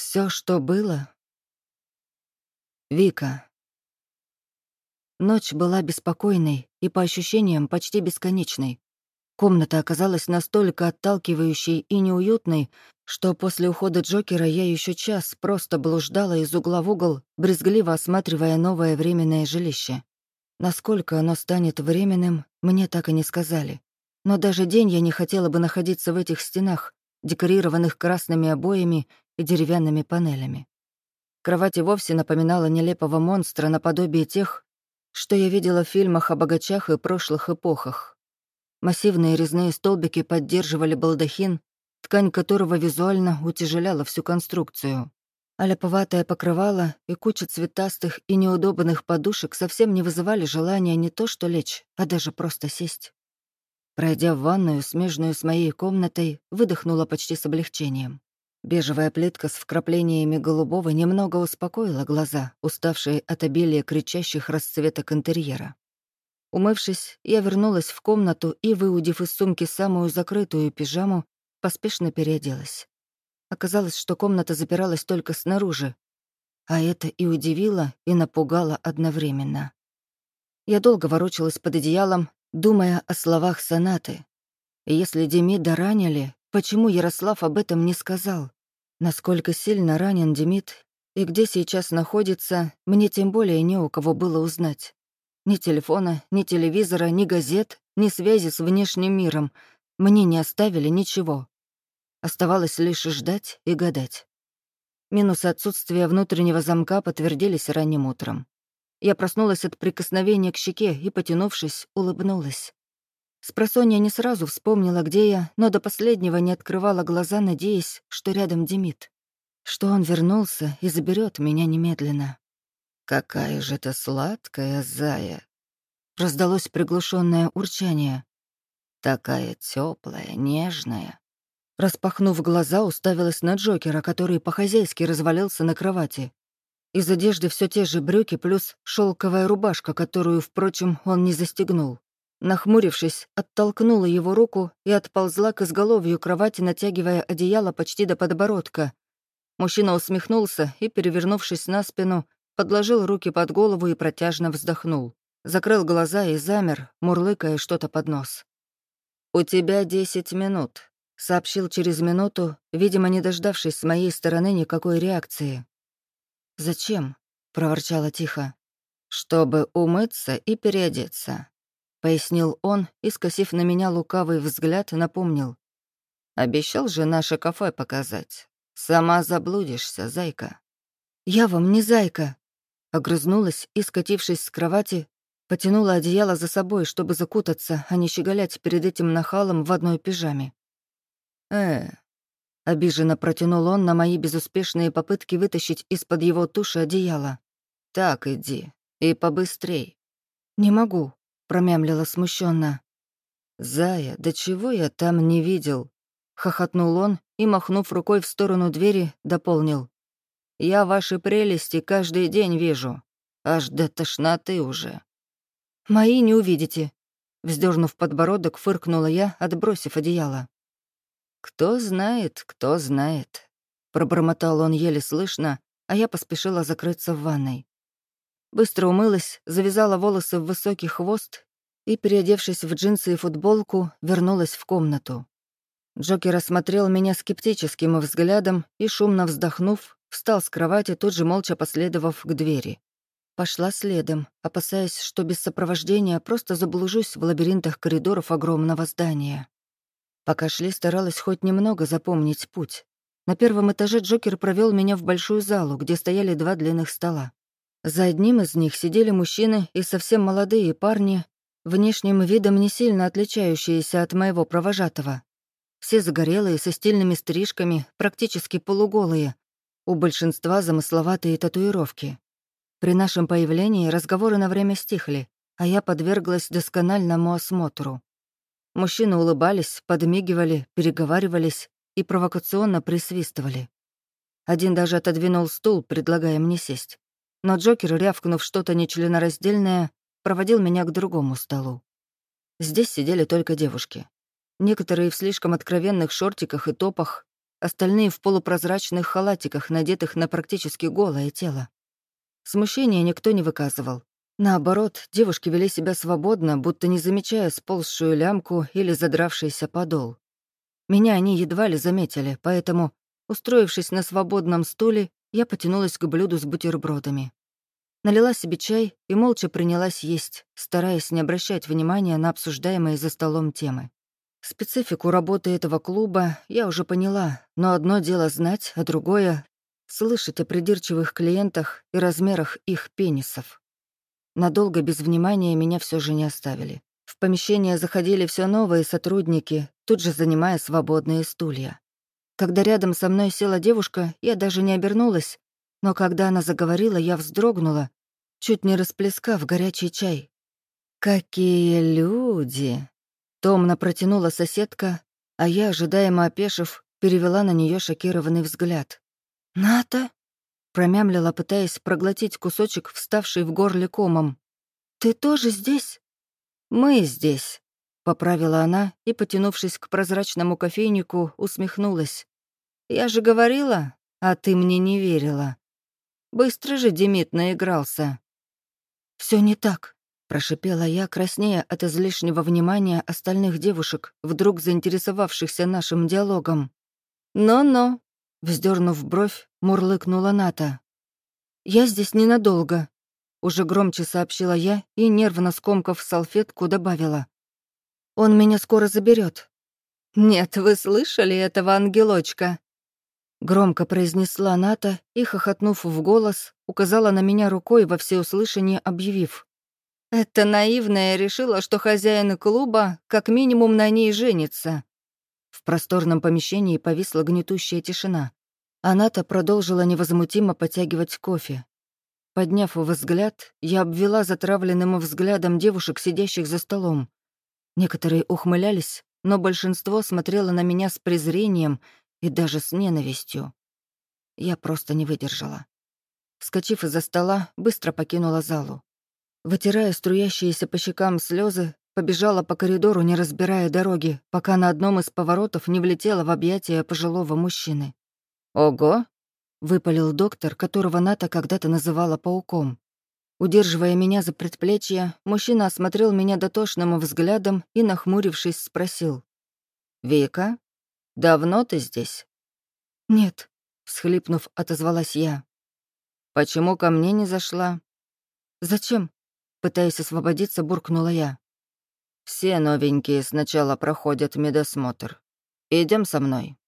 Все, что было. Вика. Ночь была беспокойной и, по ощущениям, почти бесконечной. Комната оказалась настолько отталкивающей и неуютной, что после ухода Джокера я еще час просто блуждала из угла в угол, брезгливо осматривая новое временное жилище. Насколько оно станет временным, мне так и не сказали. Но даже день я не хотела бы находиться в этих стенах, декорированных красными обоями и деревянными панелями. Кровать и вовсе напоминала нелепого монстра наподобие тех, что я видела в фильмах о богачах и прошлых эпохах. Массивные резные столбики поддерживали балдахин, ткань которого визуально утяжеляла всю конструкцию. А ляповатое покрывало и куча цветастых и неудобных подушек совсем не вызывали желания не то что лечь, а даже просто сесть. Пройдя в ванную, смежную с моей комнатой, выдохнула почти с облегчением. Бежевая плитка с вкраплениями голубого немного успокоила глаза, уставшие от обилия кричащих расцветок интерьера. Умывшись, я вернулась в комнату и, выудив из сумки самую закрытую пижаму, поспешно переоделась. Оказалось, что комната запиралась только снаружи, а это и удивило, и напугало одновременно. Я долго ворочалась под одеялом, думая о словах сонаты. Если Демида ранили, Почему Ярослав об этом не сказал? Насколько сильно ранен Демид и где сейчас находится, мне тем более не у кого было узнать. Ни телефона, ни телевизора, ни газет, ни связи с внешним миром. Мне не оставили ничего. Оставалось лишь ждать и гадать. Минусы отсутствия внутреннего замка подтвердились ранним утром. Я проснулась от прикосновения к щеке и, потянувшись, улыбнулась. Спросонья не сразу вспомнила, где я, но до последнего не открывала глаза, надеясь, что рядом Демид. Что он вернулся и заберет меня немедленно. «Какая же ты сладкая, зая!» Раздалось приглушенное урчание. «Такая теплая, нежная!» Распахнув глаза, уставилась на Джокера, который по-хозяйски развалился на кровати. Из одежды все те же брюки плюс шелковая рубашка, которую, впрочем, он не застегнул. Нахмурившись, оттолкнула его руку и отползла к изголовью кровати, натягивая одеяло почти до подбородка. Мужчина усмехнулся и, перевернувшись на спину, подложил руки под голову и протяжно вздохнул. Закрыл глаза и замер, мурлыкая что-то под нос. «У тебя десять минут», — сообщил через минуту, видимо, не дождавшись с моей стороны никакой реакции. «Зачем?» — проворчала тихо. «Чтобы умыться и переодеться. — пояснил он и, скосив на меня лукавый взгляд, напомнил. «Обещал же наше кафе показать. Сама заблудишься, зайка». «Я вам не зайка», — огрызнулась и, скатившись с кровати, потянула одеяло за собой, чтобы закутаться, а не щеголять перед этим нахалом в одной пижаме. «Э...» — обиженно протянул он на мои безуспешные попытки вытащить из-под его туши одеяло. «Так иди, и побыстрей». «Не могу», промямлила смущенно. «Зая, да чего я там не видел?» — хохотнул он и, махнув рукой в сторону двери, дополнил. «Я ваши прелести каждый день вижу. Аж до тошноты уже». «Мои не увидите», — вздернув подбородок, фыркнула я, отбросив одеяло. «Кто знает, кто знает», — пробормотал он еле слышно, а я поспешила закрыться в ванной. Быстро умылась, завязала волосы в высокий хвост и, переодевшись в джинсы и футболку, вернулась в комнату. Джокер осмотрел меня скептическим взглядом и, шумно вздохнув, встал с кровати, тут же молча последовав к двери. Пошла следом, опасаясь, что без сопровождения просто заблужусь в лабиринтах коридоров огромного здания. Пока шли, старалась хоть немного запомнить путь. На первом этаже Джокер провел меня в большую залу, где стояли два длинных стола. За одним из них сидели мужчины и совсем молодые парни, внешним видом не сильно отличающиеся от моего провожатого. Все загорелые, со стильными стрижками, практически полуголые. У большинства замысловатые татуировки. При нашем появлении разговоры на время стихли, а я подверглась доскональному осмотру. Мужчины улыбались, подмигивали, переговаривались и провокационно присвистывали. Один даже отодвинул стул, предлагая мне сесть но Джокер, рявкнув что-то нечленораздельное, проводил меня к другому столу. Здесь сидели только девушки. Некоторые в слишком откровенных шортиках и топах, остальные в полупрозрачных халатиках, надетых на практически голое тело. Смущения никто не выказывал. Наоборот, девушки вели себя свободно, будто не замечая сползшую лямку или задравшийся подол. Меня они едва ли заметили, поэтому, устроившись на свободном стуле, я потянулась к блюду с бутербродами. Налила себе чай и молча принялась есть, стараясь не обращать внимания на обсуждаемые за столом темы. Специфику работы этого клуба я уже поняла, но одно дело знать, а другое — слышать о придирчивых клиентах и размерах их пенисов. Надолго без внимания меня все же не оставили. В помещение заходили все новые сотрудники, тут же занимая свободные стулья. Когда рядом со мной села девушка, я даже не обернулась, но когда она заговорила, я вздрогнула, чуть не расплескав горячий чай. «Какие люди!» Томно протянула соседка, а я, ожидаемо опешив, перевела на нее шокированный взгляд. «Ната?» — промямлила, пытаясь проглотить кусочек, вставший в горле комом. «Ты тоже здесь?» «Мы здесь», — поправила она и, потянувшись к прозрачному кофейнику, усмехнулась. «Я же говорила, а ты мне не верила. Быстро же Демид наигрался». Все не так», Прошипела я, краснея от излишнего внимания остальных девушек, вдруг заинтересовавшихся нашим диалогом. «Но-но», — вздернув бровь, мурлыкнула Ната. «Я здесь ненадолго», — уже громче сообщила я и, нервно скомкав салфетку, добавила. «Он меня скоро заберет. «Нет, вы слышали этого ангелочка?» Громко произнесла Ната и, хохотнув в голос, указала на меня рукой во всеуслышание, объявив. Эта наивная решила, что хозяин клуба как минимум на ней женится. В просторном помещении повисла гнетущая тишина. Она-то продолжила невозмутимо потягивать кофе. Подняв взгляд, я обвела затравленным взглядом девушек, сидящих за столом. Некоторые ухмылялись, но большинство смотрело на меня с презрением и даже с ненавистью. Я просто не выдержала. Вскочив из-за стола, быстро покинула залу. Вытирая струящиеся по щекам слезы, побежала по коридору, не разбирая дороги, пока на одном из поворотов не влетела в объятия пожилого мужчины. «Ого!» — выпалил доктор, которого Ната когда-то называла пауком. Удерживая меня за предплечье, мужчина осмотрел меня дотошным взглядом и, нахмурившись, спросил. «Вика, давно ты здесь?» «Нет», — всхлипнув, отозвалась я. «Почему ко мне не зашла?» «Зачем?» Пытаясь освободиться, буркнула я. «Все новенькие сначала проходят медосмотр. Идем со мной».